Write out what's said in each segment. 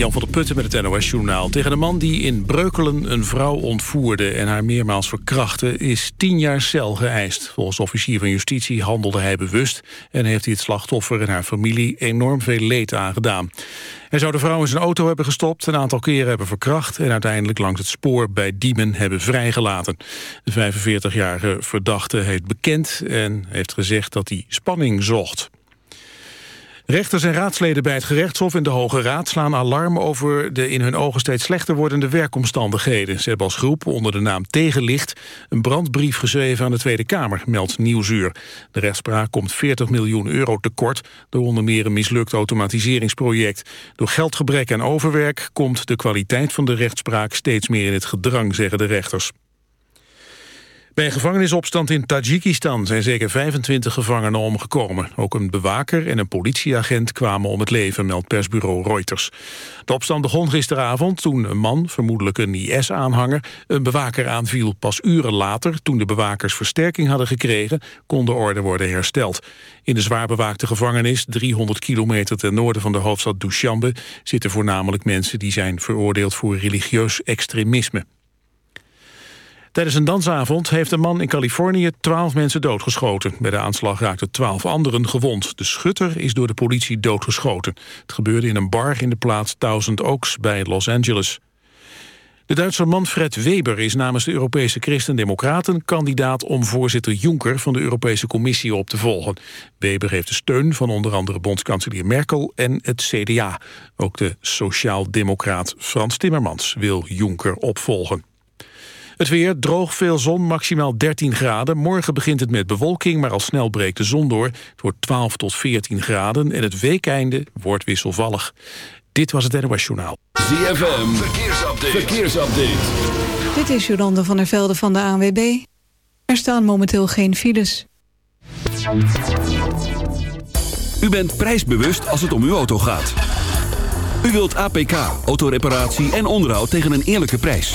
Jan van der Putten met het NOS-journaal. Tegen de man die in Breukelen een vrouw ontvoerde... en haar meermaals verkrachtte, is tien jaar cel geëist. Volgens officier van justitie handelde hij bewust... en heeft hij het slachtoffer en haar familie enorm veel leed aangedaan. Hij zou de vrouw in zijn auto hebben gestopt... een aantal keren hebben verkracht... en uiteindelijk langs het spoor bij Diemen hebben vrijgelaten. De 45-jarige verdachte heeft bekend en heeft gezegd dat hij spanning zocht. Rechters en raadsleden bij het gerechtshof en de Hoge Raad slaan alarm over de in hun ogen steeds slechter wordende werkomstandigheden. Ze hebben als groep onder de naam Tegenlicht een brandbrief geschreven aan de Tweede Kamer, meldt Nieuwsuur. De rechtspraak komt 40 miljoen euro tekort door onder meer een mislukt automatiseringsproject. Door geldgebrek en overwerk komt de kwaliteit van de rechtspraak steeds meer in het gedrang, zeggen de rechters. Bij een gevangenisopstand in Tajikistan zijn zeker 25 gevangenen omgekomen. Ook een bewaker en een politieagent kwamen om het leven, meldt persbureau Reuters. De opstand begon gisteravond toen een man, vermoedelijk een IS-aanhanger, een bewaker aanviel. Pas uren later, toen de bewakers versterking hadden gekregen, kon de orde worden hersteld. In de zwaar bewaakte gevangenis, 300 kilometer ten noorden van de hoofdstad Dushanbe, zitten voornamelijk mensen die zijn veroordeeld voor religieus extremisme. Tijdens een dansavond heeft een man in Californië twaalf mensen doodgeschoten. Bij de aanslag raakten twaalf anderen gewond. De schutter is door de politie doodgeschoten. Het gebeurde in een bar in de plaats Thousand Oaks bij Los Angeles. De Duitse Manfred Weber is namens de Europese Christen-Democraten kandidaat om voorzitter Juncker van de Europese Commissie op te volgen. Weber heeft de steun van onder andere bondskanselier Merkel en het CDA. Ook de sociaal-democraat Frans Timmermans wil Juncker opvolgen. Het weer, droog, veel zon, maximaal 13 graden. Morgen begint het met bewolking, maar al snel breekt de zon door. Het wordt 12 tot 14 graden en het weekeinde wordt wisselvallig. Dit was het NOS Journaal. ZFM, verkeersupdate. verkeersupdate. Dit is Jolande van der Velde van de ANWB. Er staan momenteel geen files. U bent prijsbewust als het om uw auto gaat. U wilt APK, autoreparatie en onderhoud tegen een eerlijke prijs.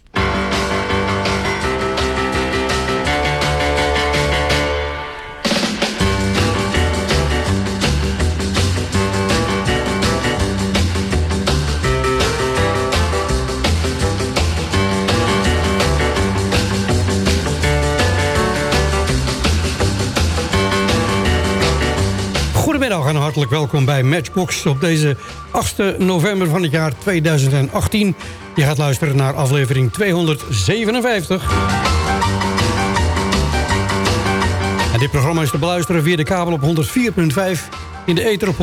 Goedemiddag en hartelijk welkom bij Matchbox op deze 8 november van het jaar 2018. Je gaat luisteren naar aflevering 257. En dit programma is te beluisteren via de kabel op 104.5, in de ether op 106.9.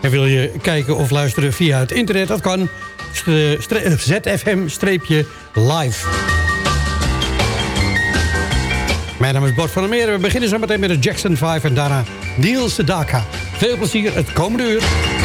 En wil je kijken of luisteren via het internet, dat kan. ZFM-live. Mijn naam is Bart van der Meer. We beginnen zo meteen met de Jackson 5 en daarna Niels Sedaka. Veel plezier het komende uur.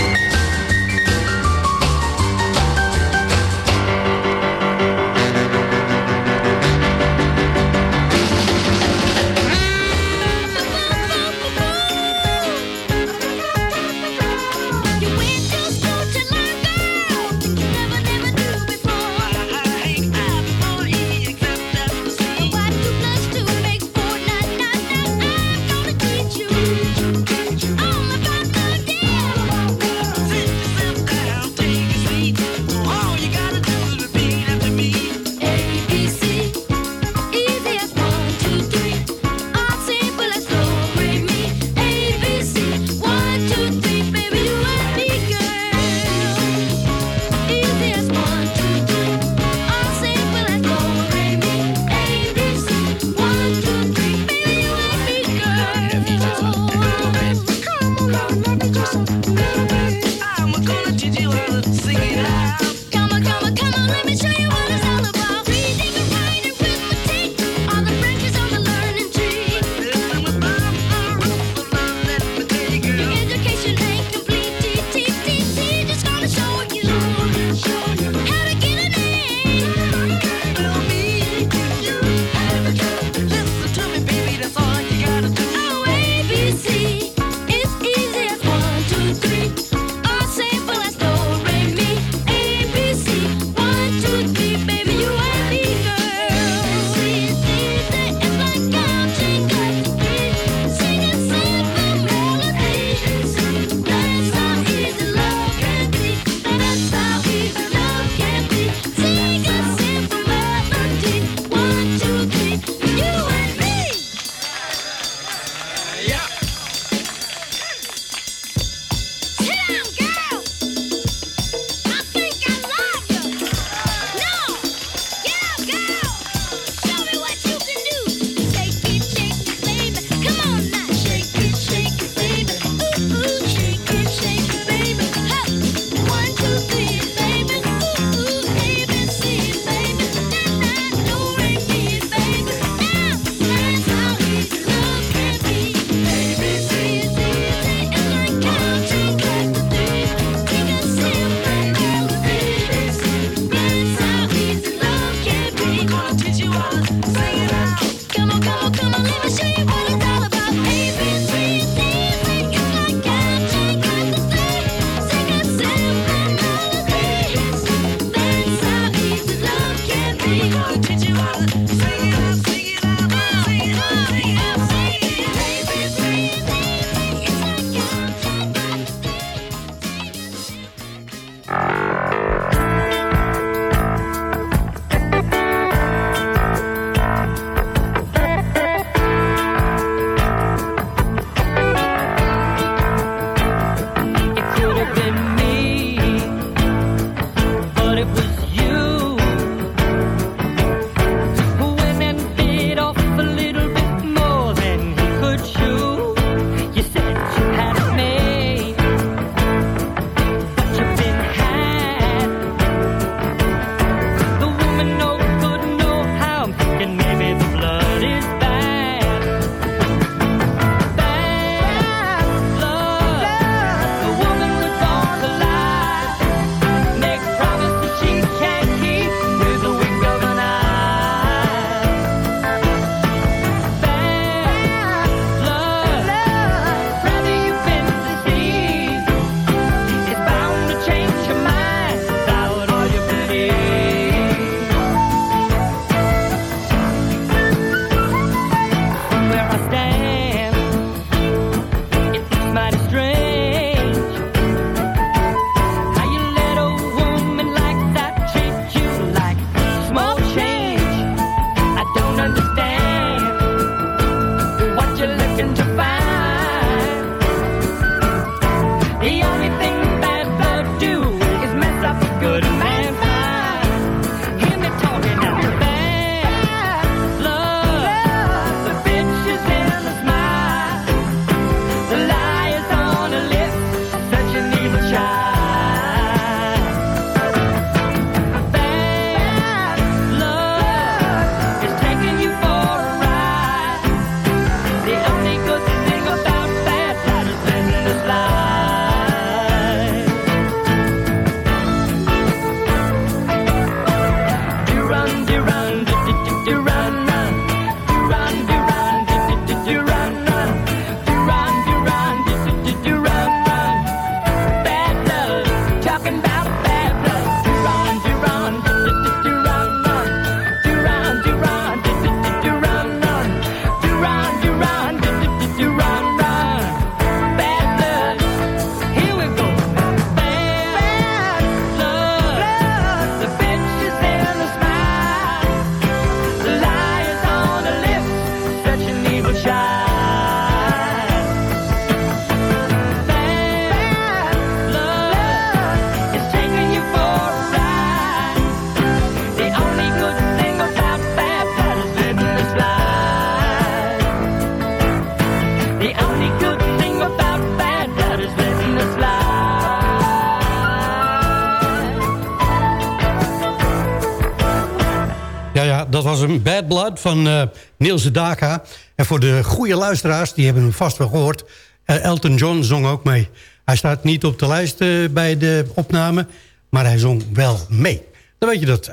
Van eh Niels Daka. En voor de goede luisteraars, die hebben hem vast wel gehoord... eh, Elton John zong ook mee. Hij staat niet op de lijst eh, bij de opname... maar hij zong wel mee. Dan weet je dat.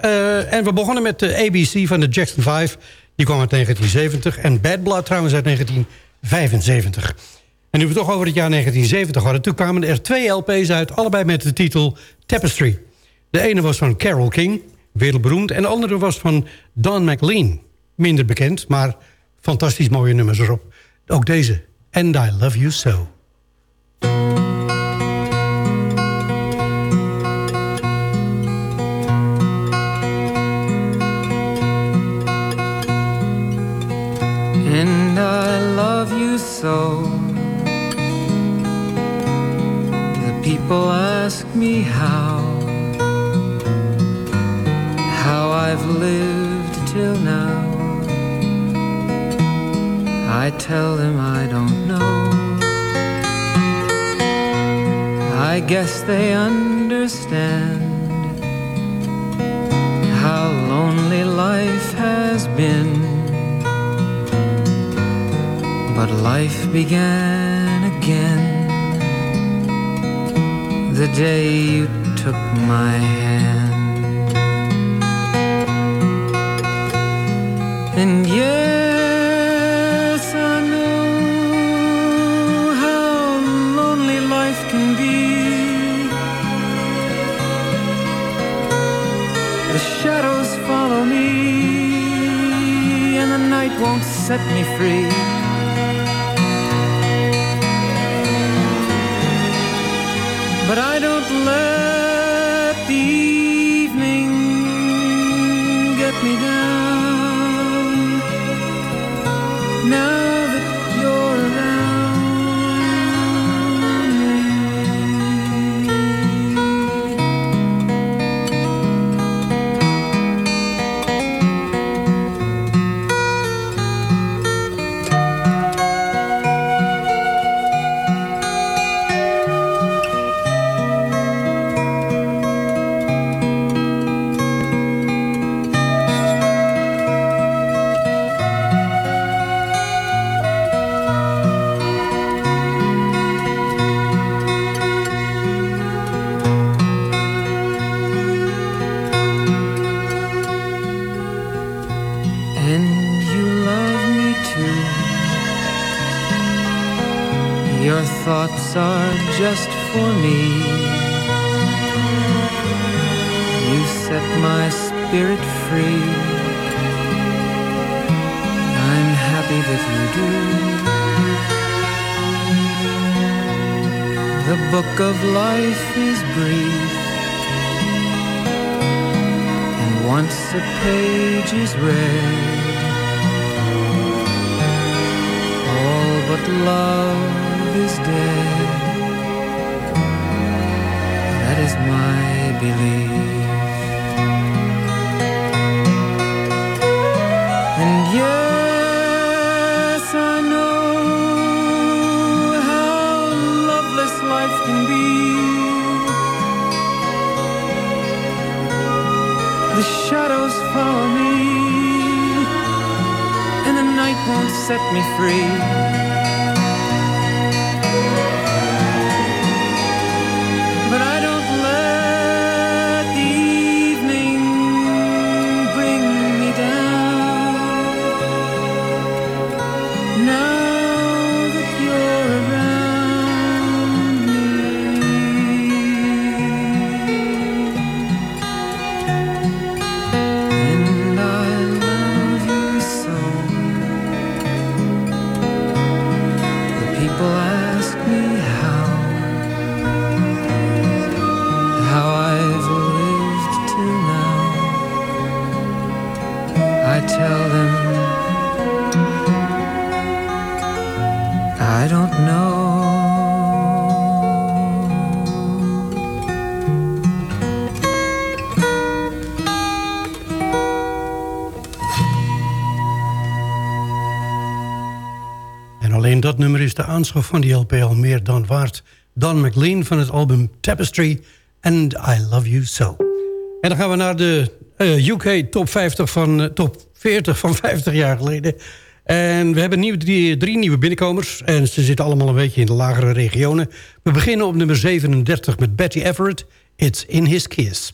En we begonnen met de ABC van de Jackson 5. Die kwam uit 1970. En Bad Blood trouwens uit 1975. En nu we toch over het jaar 1970 hadden... toen kwamen er twee LP's uit, allebei met de titel Tapestry. De ene was van Carole King, wereldberoemd... en de andere was van Don McLean. Minder bekend, maar fantastisch mooie nummers erop. Ook deze, And I Love You So. And I love you so. The people ask me how, how I've lived till now. I tell them I don't know. I guess they understand how lonely life has been. But life began again the day you took my hand. And yes, set me free. But I don't let And you love me too. Your thoughts are just for me. You set my spirit free. I'm happy that you do. The book of life is brief. And once a page is read, love is dead. That is my belief. And yes, I know how loveless life can be. The shadows follow me, and the night won't set me free. nummer is de aanschaf van die LP al meer dan waard. Dan McLean van het album Tapestry and I Love You So. En dan gaan we naar de eh, UK top, 50 van, eh, top 40 van 50 jaar geleden. En we hebben nieuw, drie, nieuwe binnenkomers. En ze zitten allemaal een beetje in de lagere regionen. We beginnen op nummer 37 met Betty Everett. It's in his kiss.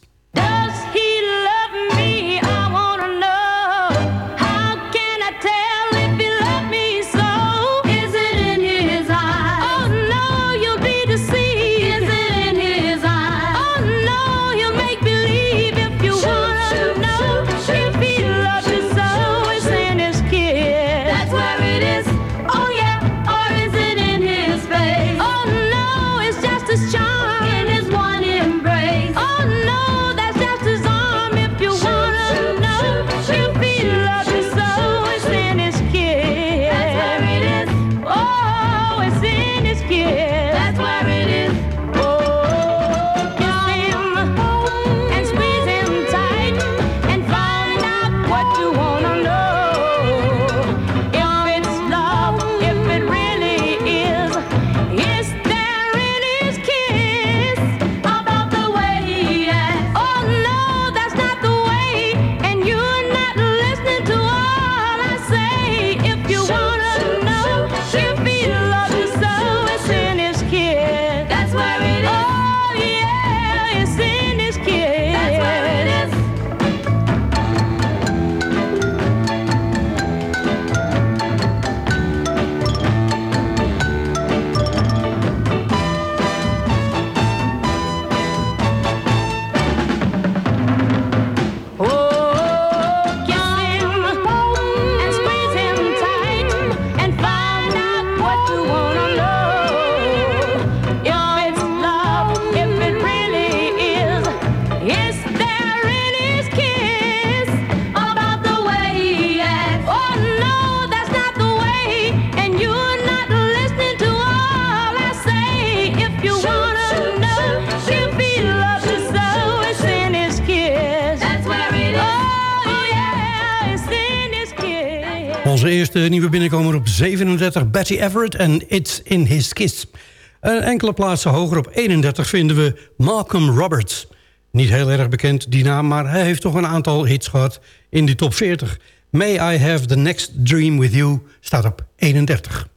Eh, de nieuwe binnenkomer op 37, Betty Everett en It's in His Kiss. En enkele plaatsen hoger op 31 vinden we Malcolm Roberts. Niet heel erg bekend die naam, maar hij heeft toch een aantal hits gehad in die top 40. May I Have the Next Dream With You staat op 31.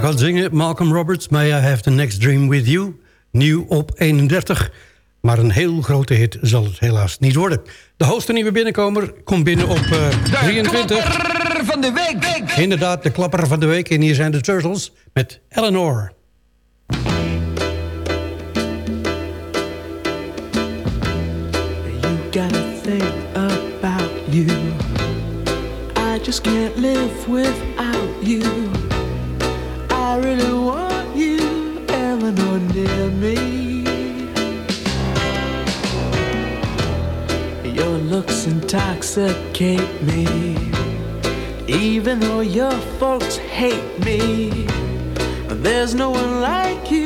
Gaat zingen. Malcolm Roberts, May I Have the Next Dream With You. Nieuw op 31. Maar een heel grote hit zal het helaas niet worden. De hoogste nieuwe binnenkomer komt binnen op eh, 23. van de week. Inderdaad, de klapper van de week. En hier zijn de Turtles met Eleanor. You gotta think about you. I just can't live without you. I really want you, Eleanor, near me. Your looks intoxicate me. Even though your folks hate me, there's no one like you,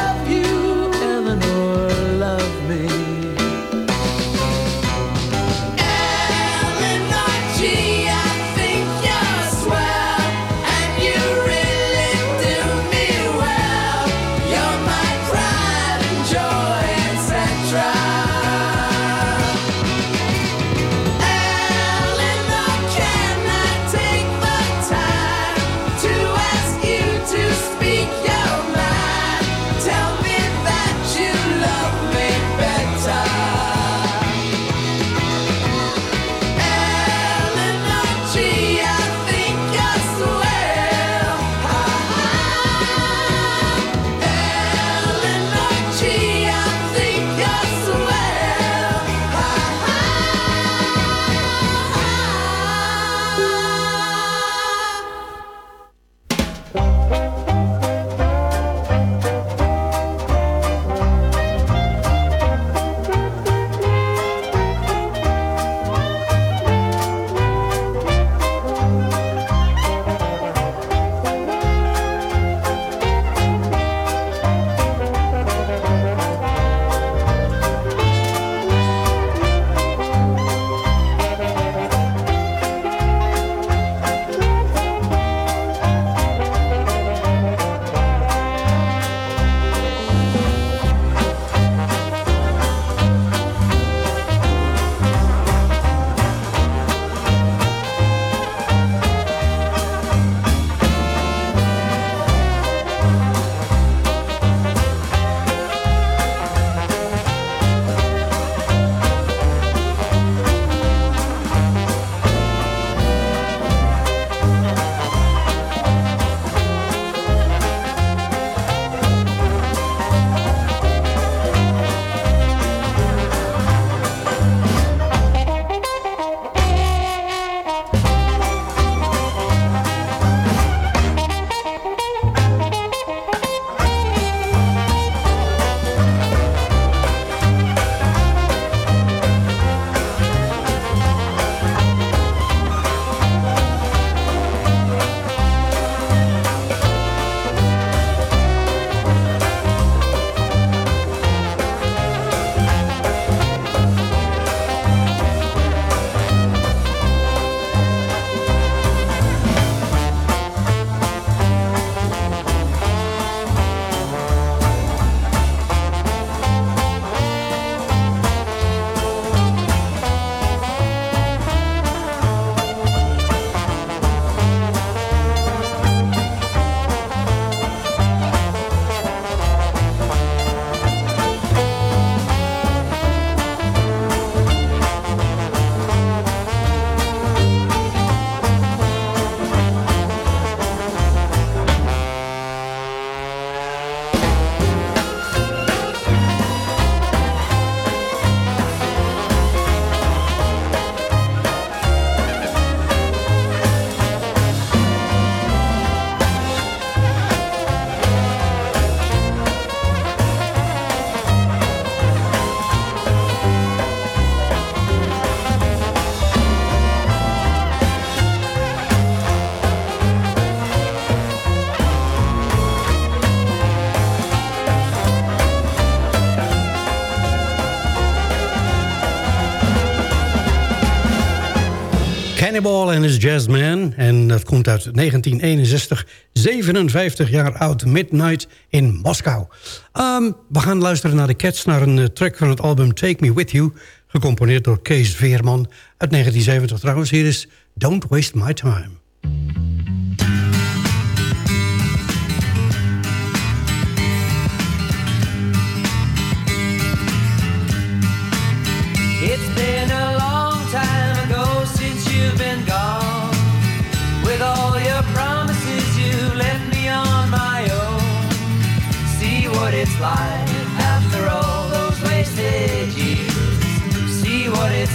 Cannibal en his Jazzman. En dat komt uit 1961. 57 jaar oud. Midnight in Moskou. Ehm, we gaan luisteren naar de Cats. Naar een eh, track van het album Take Me With You. Gecomponeerd door Kees Veerman. Uit 1970 trouwens. Hier is Don't Waste My Time.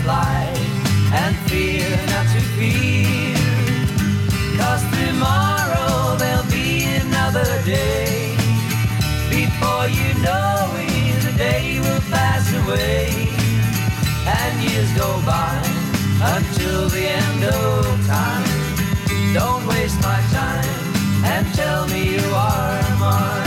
And fear not to fear. Cause tomorrow there'll be another day. Before you know it, the day will pass away and years go by until the end of time. Don't waste my time and tell me you are mine.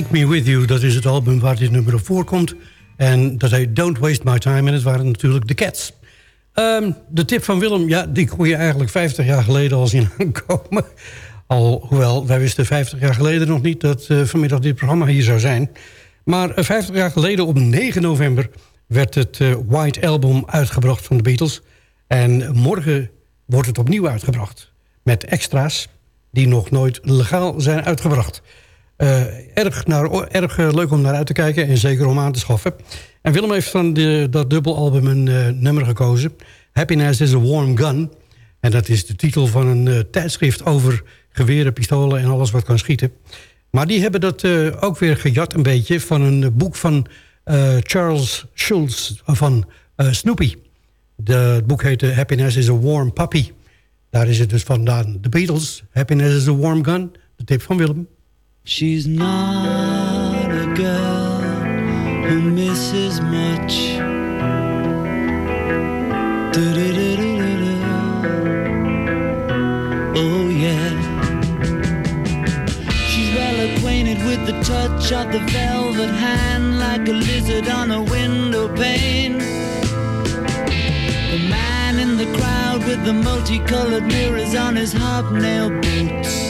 Take Me With You, dat is het album waar dit nummer op voorkomt. En dat heet Don't Waste My Time. En het waren natuurlijk de Cats. Ehm, de tip van Willem, ja, die kon je eigenlijk 50 jaar geleden al zien aankomen. Alhoewel, wij wisten 50 jaar geleden nog niet dat eh, vanmiddag dit programma hier zou zijn. Maar eh, 50 jaar geleden op 9 november werd het eh, White Album uitgebracht van de Beatles. En morgen wordt het opnieuw uitgebracht. Met extra's die nog nooit legaal zijn uitgebracht. Eh, erg naar, erg eh, leuk om naar uit te kijken en zeker om aan te schaffen. En Willem heeft van de, dat dubbelalbum een eh, nummer gekozen. Happiness is a Warm Gun. En dat is de titel van een tijdschrift over geweren, pistolen en alles wat kan schieten. Maar die hebben dat ook weer gejat een beetje van een boek van Charles Schulz van Snoopy. Het boek heette Happiness is a Warm Puppy. Daar is het dus vandaan. The Beatles, Happiness is a Warm Gun. De tip van Willem. She's not a girl who misses much. Oh, yeah. She's well acquainted with the touch of the velvet hand, like a lizard on a window pane. The man in the crowd with the multicolored mirrors on his hobnail boots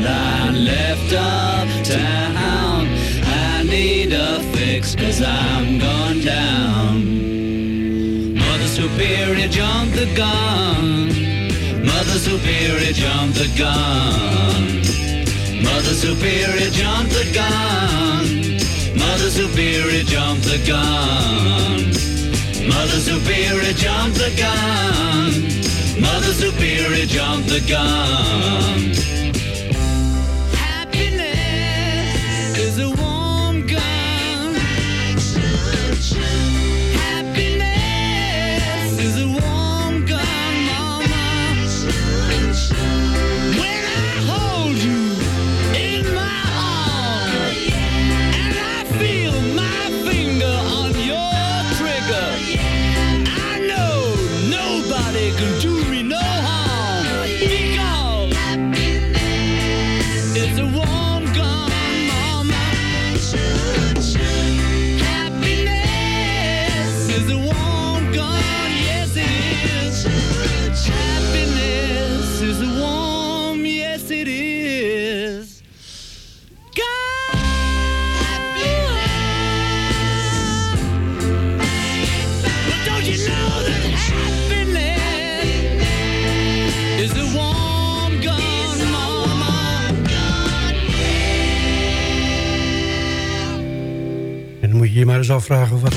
That I left uptown. I need a fix cause I'm going down. Mother Superior jumped the gun. Mother Superior jumped the gun. Mother Superior jumped the gun. Mother Superior jumped the gun. Mother Superior jumped the gun. Mother Superior jumped the gun.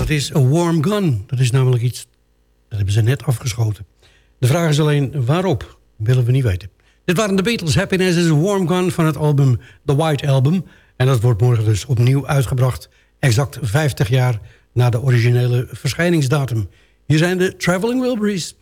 Dat is. Een warm gun. Dat is namelijk iets... Dat hebben ze net afgeschoten. De vraag is alleen waarop. Willen we niet weten. Dit waren de Beatles. Happiness is a warm gun van het album The White Album. En dat wordt morgen dus opnieuw uitgebracht. Exact 50 jaar na de originele verschijningsdatum. Hier zijn de Traveling Wilburys.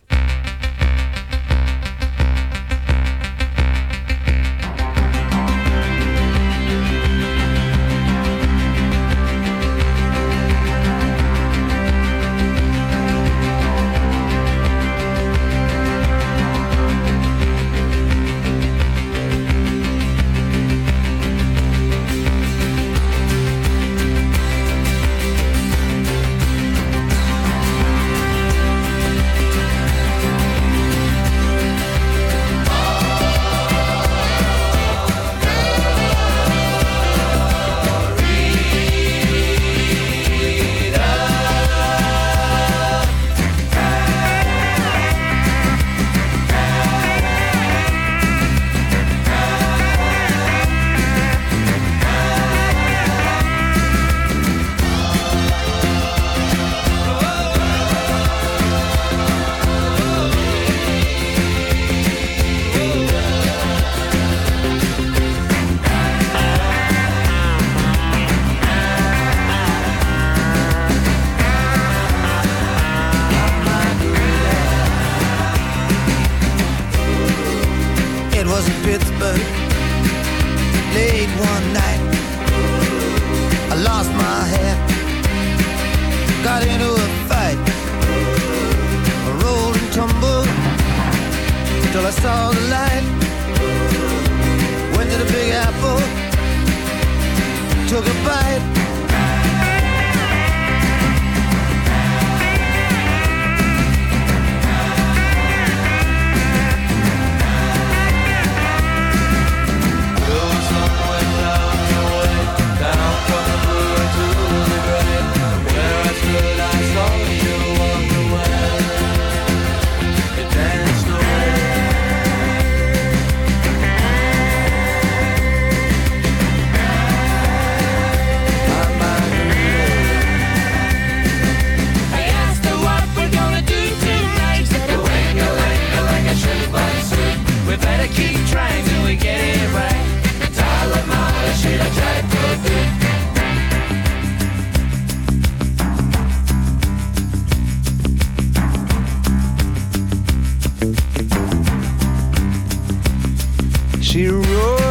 She wrote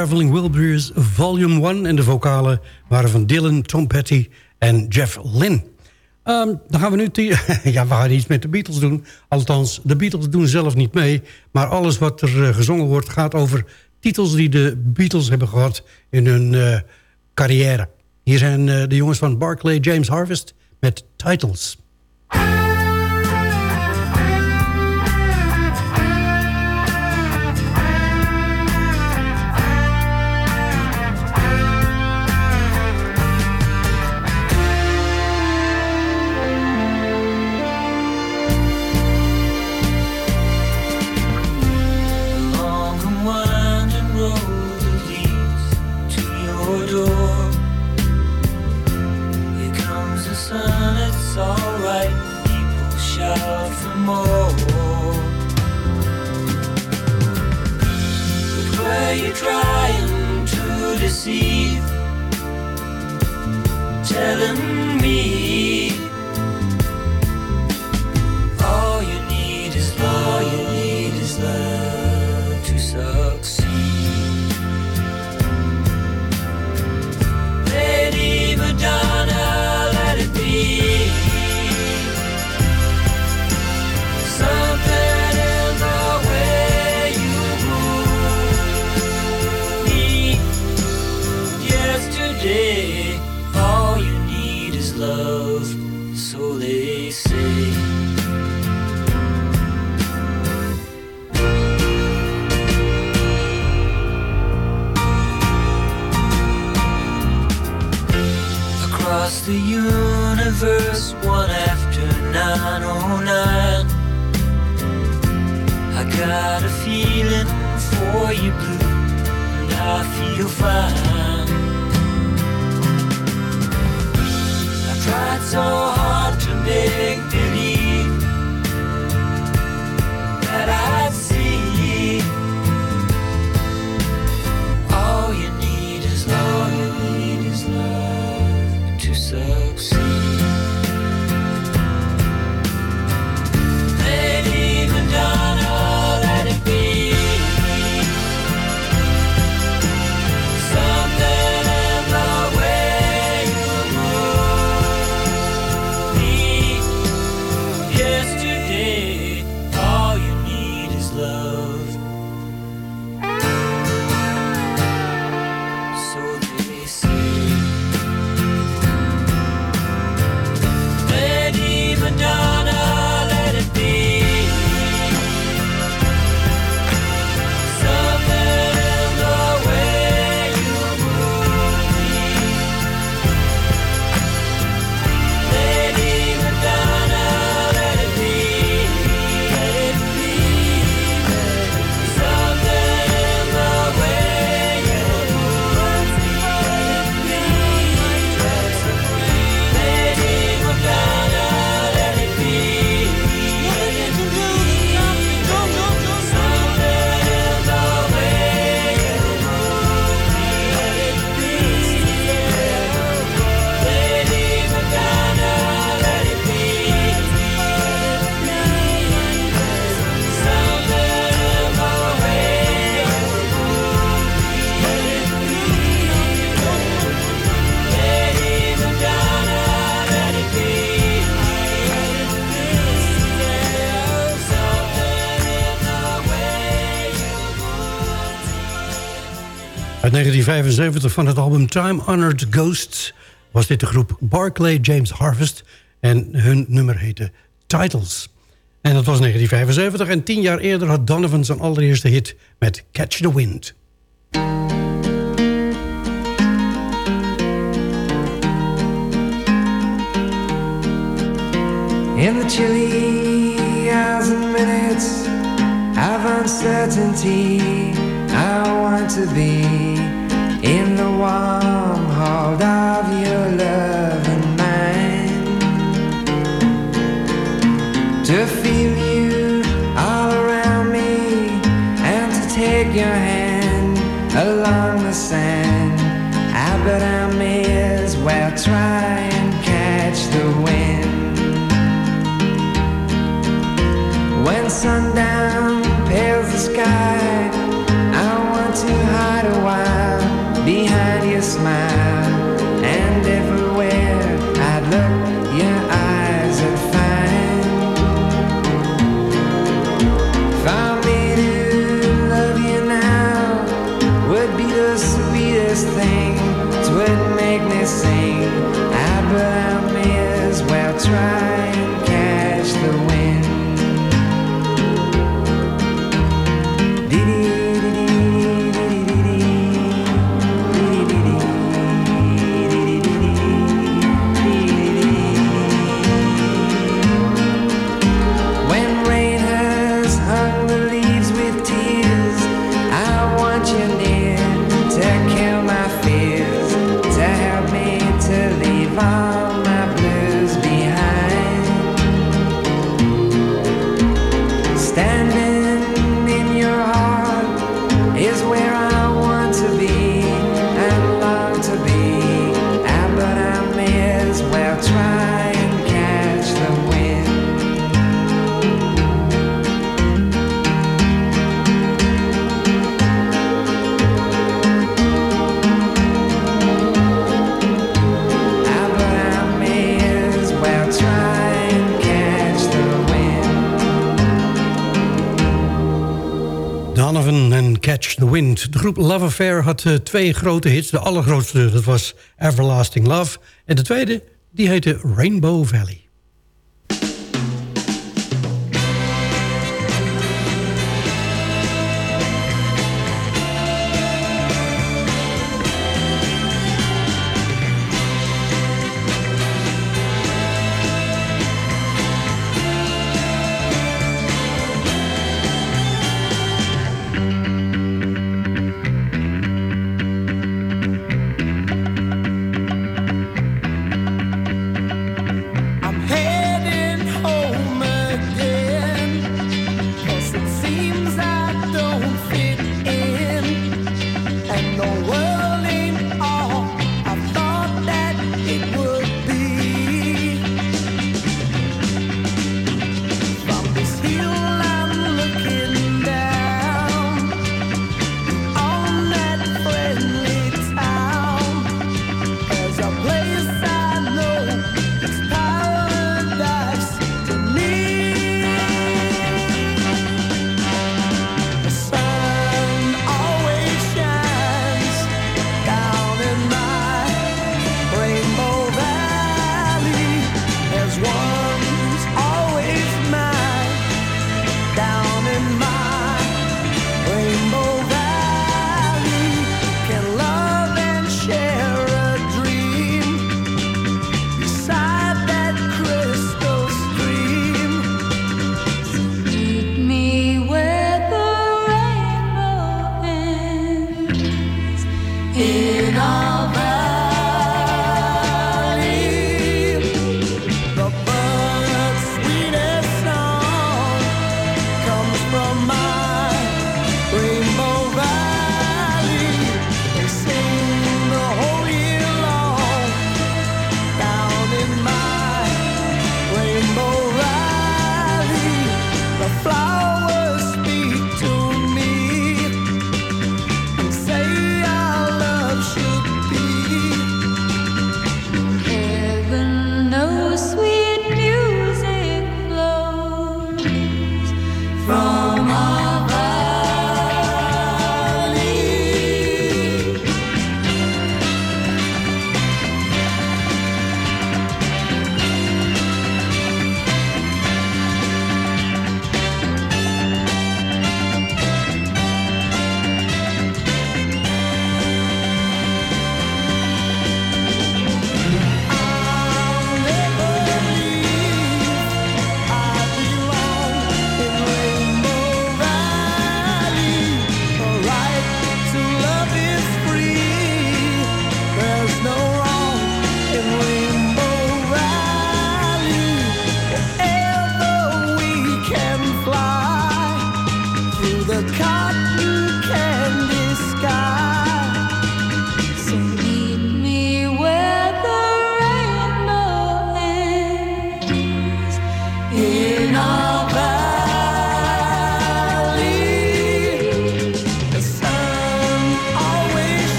Traveling Wilburys Volume 1. En de vocalen waren van Dylan, Tom Petty en Jeff Lynne. Ehm, dan gaan we nu... ja, we gaan iets met de Beatles doen. Althans, de Beatles doen zelf niet mee. Maar alles wat er eh, gezongen wordt gaat over titels die de Beatles hebben gehad in hun eh, carrière. Hier zijn eh, de jongens van Barclay James Harvest met Titles. are you trying to deceive? Tell him 1975 van het album Time Honored Ghosts... was dit de groep Barclay James Harvest... en hun nummer heette Titles. En dat was 1975 en tien jaar eerder had Donovan zijn allereerste hit... met Catch the Wind. In the chilly hours and minutes of uncertainty, I want to be in the warm hold of your love and mine. To feel you all around me and to take your hand along the sand. Ah, I bet I may as well try and catch the wind. When sundown pales the sky, I want to hide a Love Affair had eh, twee grote hits. De allergrootste, dat was Everlasting Love. En de tweede, die heette Rainbow Valley.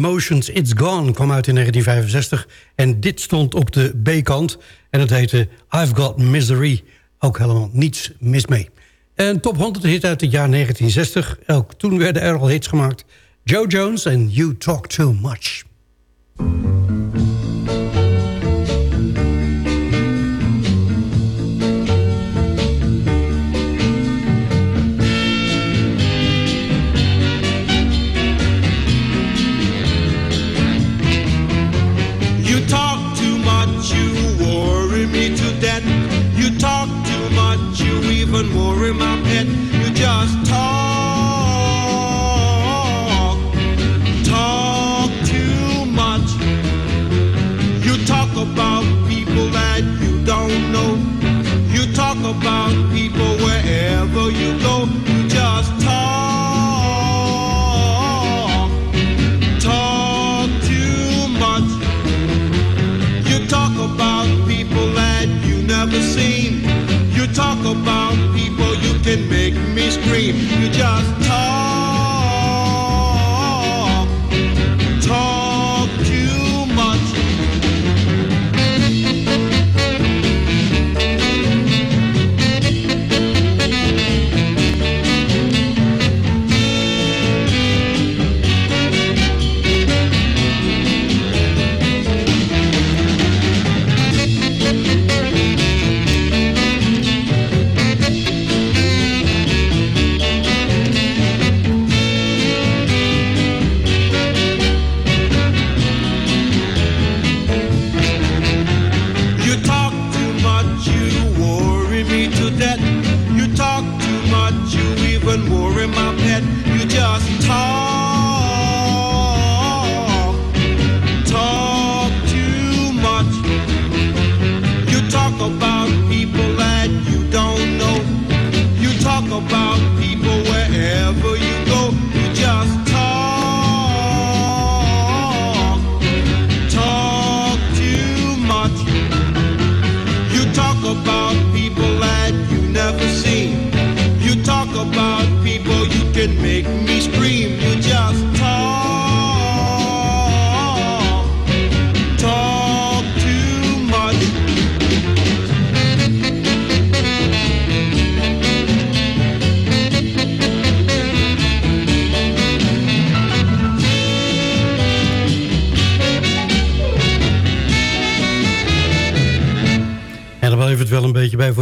Debuutsingle van The Motions, It's Gone, kwam uit in 1965. En dit stond op de B-kant. En het heette I've Got Misery. Ook helemaal niets mis mee. Een top 100 hit uit het jaar 1960. Ook toen werden er al hits gemaakt. Joe Jones en You Talk Too Much. Just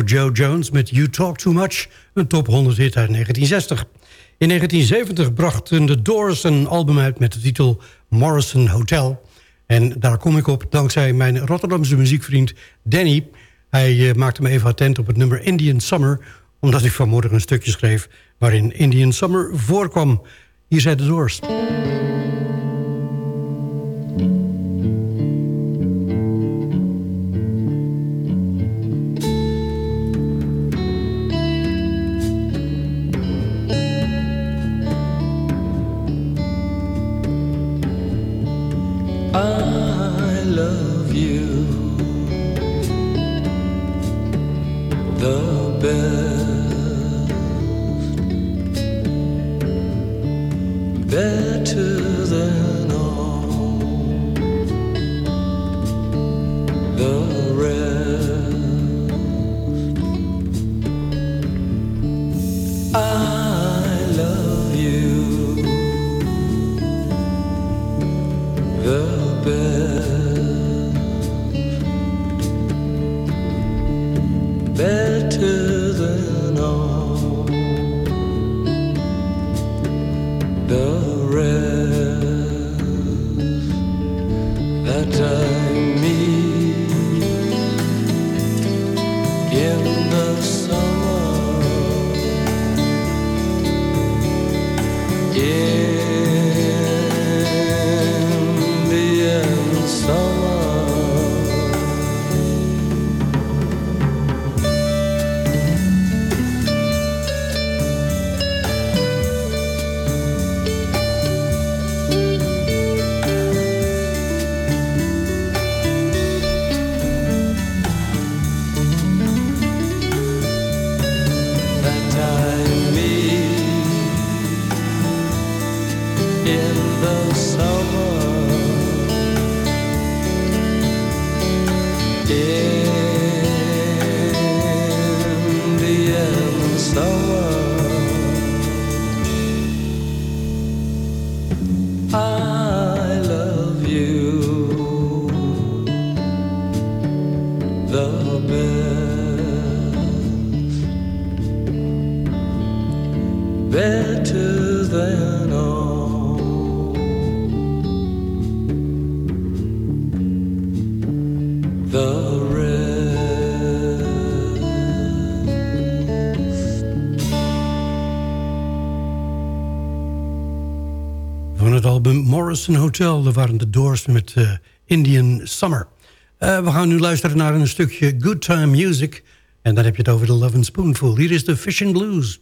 Joe Jones met You Talk Too Much, een top 100 hit uit 1960. In 1970 brachten de Doors een album uit met de titel Morrison Hotel. En daar kom ik op dankzij mijn Rotterdamse muziekvriend Danny. Hij eh, maakte me even attent op het nummer Indian Summer... omdat ik vanmorgen een stukje schreef waarin Indian Summer voorkwam. Hier zijn de Doors. Morrison Hotel. Dat waren de Doors met eh, Indian Summer. Eh, we gaan nu luisteren naar een stukje Good Time Music. En dan heb je het over de Love and Spoonful. Hier is de Fishing Blues.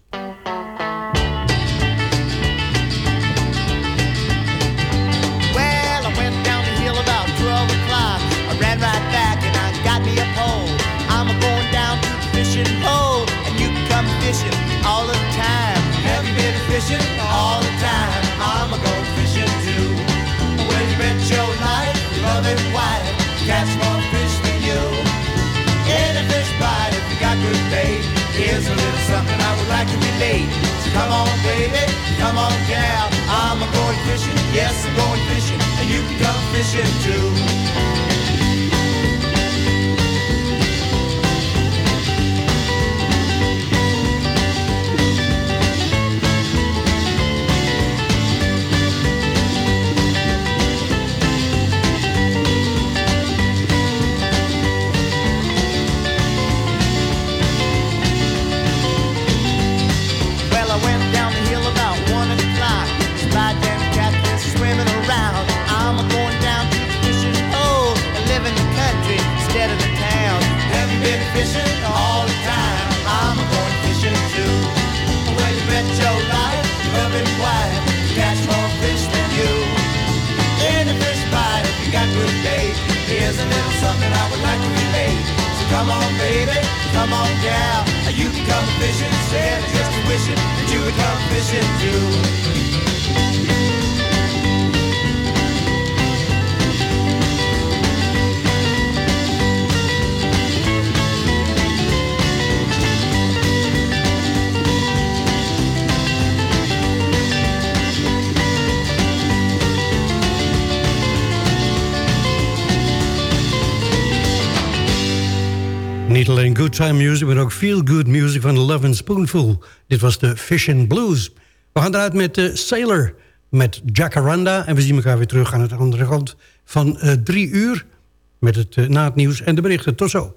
Time music, maar ook feel good music van Love and Spoonful. Dit was de Fish and Blues. We gaan eruit met de Sailor, met Jacaranda. En we zien elkaar weer terug aan het andere kant van eh, drie uur... met het eh, na en de berichten. Tot zo.